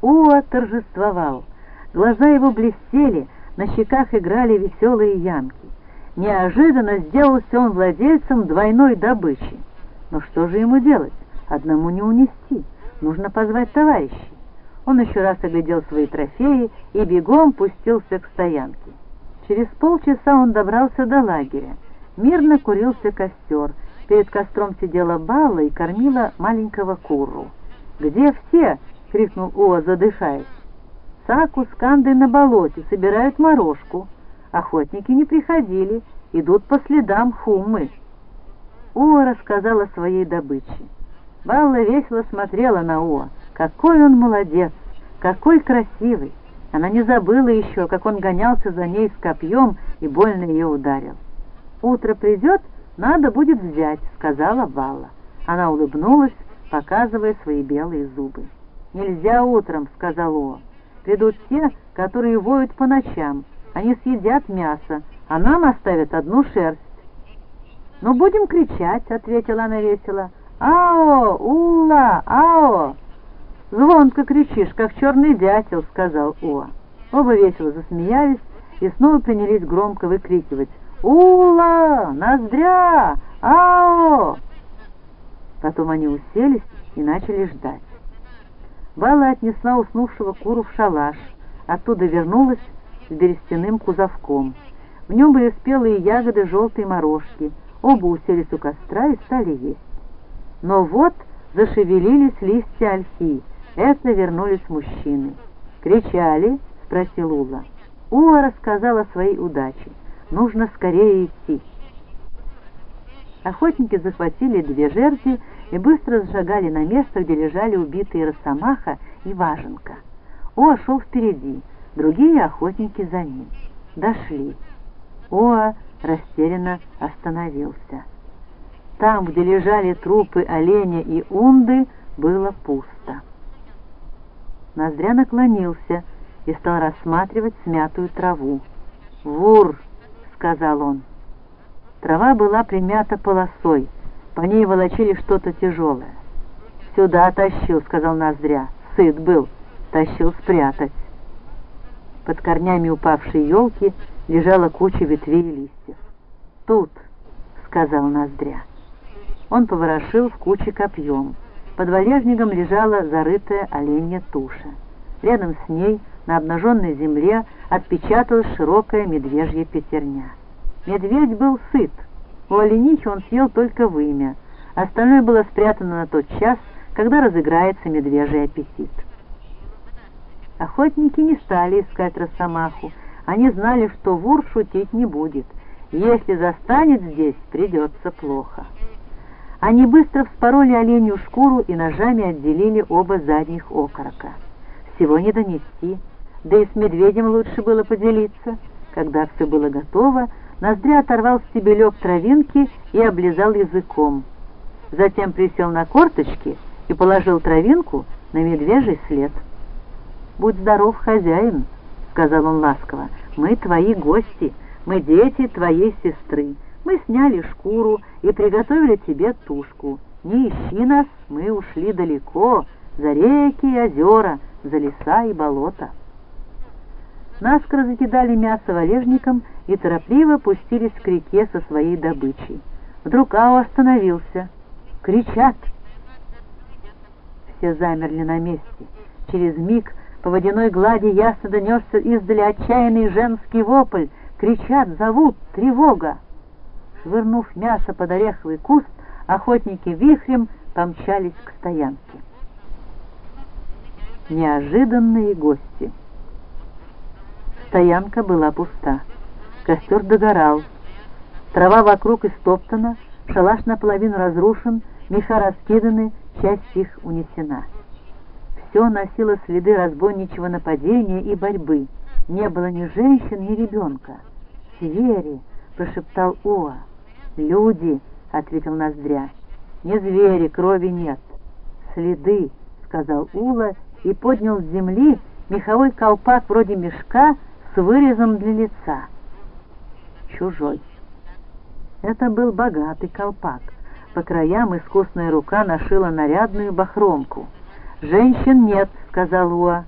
Уа торжествовал. Глаза его блестели, на щеках играли веселые ямки. Неожиданно сделался он владельцем двойной добычи. Но что же ему делать? Одному не унести. Нужно позвать товарищей. Он еще раз оглядел свои трофеи и бегом пустился к стоянке. Через полчаса он добрался до лагеря. Мирно курился костер. Перед костром сидела Балла и кормила маленького куру. «Где все?» — крикнул Уа, задыхаясь. «Саку с Кандой на болоте, собирают морожку. Охотники не приходили, идут по следам хуммы». Уа рассказала о своей добыче. Балла весело смотрела на Уа. Какой он молодец, какой красивый! Она не забыла еще, как он гонялся за ней с копьем и больно ее ударил. «Утро придет, надо будет взять», — сказала Балла. Она улыбнулась, показывая свои белые зубы. «Нельзя утром», — сказал О. «Придут те, которые воют по ночам. Они съедят мясо, а нам оставят одну шерсть». «Ну, будем кричать», — ответила она весело. «Ао! Ула! Ао!» «Звонко кричишь, как черный дятел», — сказал О. Оба весело засмеялись и снова принялись громко выкрикивать «Ула! Ноздря! Ао!» Потом они уселись и начали ждать. Бала отнесла уснувшего куру в шалаш, оттуда вернулась с берестяным кузовком. В нем были спелые ягоды желтой морожки, оба уселись у костра и стали есть. Но вот зашевелились листья ольхи, это вернулись мужчины. «Кричали?» — спросил Ула. Ула рассказала о своей удаче. «Нужно скорее идти». Охотники захватили две жерди и быстро зашагали на место, где лежали убитые Росомаха и Важенка. Оа шел впереди, другие охотники за ним. Дошли. Оа растерянно остановился. Там, где лежали трупы оленя и унды, было пусто. Ноздря наклонился и стал рассматривать смятую траву. «Вур!» — сказал он. Трава была примята полосой, по ней волочили что-то тяжелое. «Сюда тащил», — сказал Ноздря. «Сыт был, тащил спрятать». Под корнями упавшей елки лежала куча ветвей и листьев. «Тут», — сказал Ноздря. Он поворошил в куче копьем. Под валежником лежала зарытая оленья туша. Рядом с ней, на обнаженной земле, отпечаталась широкая медвежья пятерня. Медведь был сыт. У оленихи он съел только вымя. Остальное было спрятано на тот час, когда разыграется медвежий аппетит. Охотники не стали искать росомаху. Они знали, что вур шутить не будет. Если застанет здесь, придется плохо. Они быстро вспороли оленью шкуру и ножами отделили оба задних окорока. Всего не донести, да и с медведем лучше было поделиться. Когда все было готово, Ноздря оторвал стебелек травинки и облизал языком. Затем присел на корточки и положил травинку на медвежий след. «Будь здоров, хозяин», — сказал он ласково, — «мы твои гости, мы дети твоей сестры». Мы сняли шкуру и приготовили тебе тушку. Не ищи нас, мы ушли далеко, за реки и озера, за леса и болота. Наскоро закидали мясо валежником и торопливо пустились к реке со своей добычей. Вдруг Ао остановился. Кричат! Все замерли на месте. Через миг по водяной глади ясно донесся издали отчаянный женский вопль. Кричат, зовут, тревога! Швырнув мясо под ореховый куст, охотники вихрем помчались к стоянке. Неожиданные гости. Стоянка была пуста. Костер догорал. Трава вокруг истоптана, шалаш наполовину разрушен, меха раскиданы, часть их унесена. Все носило следы разбойничьего нападения и борьбы. Не было ни женщин, ни ребенка. «Звери!» — прошептал Уа. «Люди», — ответил Ноздря. «Не звери, крови нет». «Следы», — сказал Ула и поднял с земли меховой колпак вроде мешка с вырезом для лица. Чужой. Это был богатый колпак. По краям искусная рука нашила нарядную бахромку. «Женщин нет», — сказал Уа.